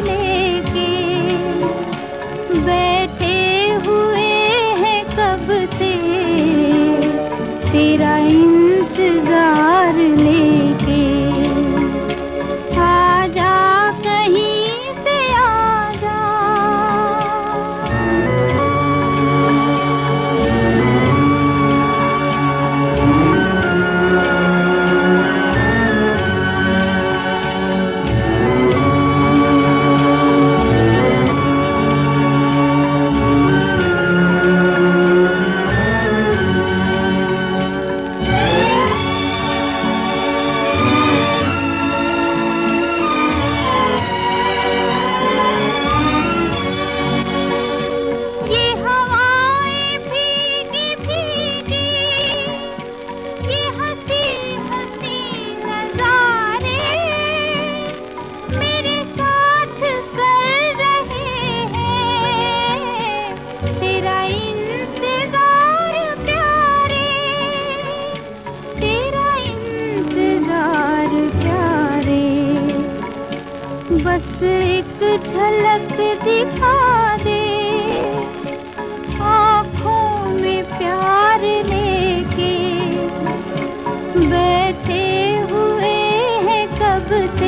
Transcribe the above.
लेके बैठे हुए हैं कब से? तेरा इंतज़ार ले। बस एक झलक दिखा दे। आँखों में प्यार लेके बैठे हुए हैं कब से